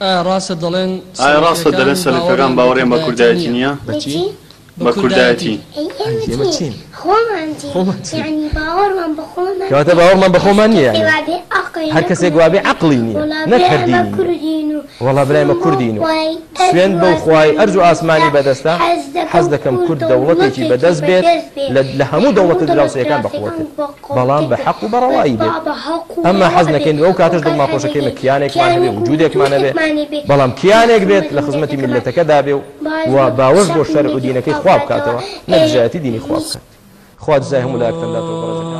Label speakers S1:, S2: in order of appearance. S1: ڕاستە دەڵێن
S2: ئایا ڕاستە دەڵێن سەرەکەەکان باوەڕێن بە کوردایەتی نییە بچی بە کوردایەتی کەواتە باوەڕمان بەخۆمان نییە هەر کەسێک
S1: گوابێ عقللی نیە نەکردی وڵا برایمە کوردین و سوێن بەو خوای ئەرز و ئاسمانی بەدەستا حەز دەکەم کورد دەوڵەتێکی بەدەست بێت لە هەموو دەوڵەت دراوسەکان بخۆت
S2: بەڵام بە حەق و بەڕەوایی بێت ئەمە حەز نەکەین ئەو کاتش دڵما خۆشەکەی
S1: کیانێکمان هەبێ وجودێکمانە بێت بەڵام کیانێک بێت لە خزمەتی ملەتەکە دابێ و
S3: و باوەش بۆ شەر
S1: و دینەکەی خواب بکاتەوە نەبژایەتی دینی خواب بکات خوا جزای هەموو لاکتەن داتەوە بەڕزەکان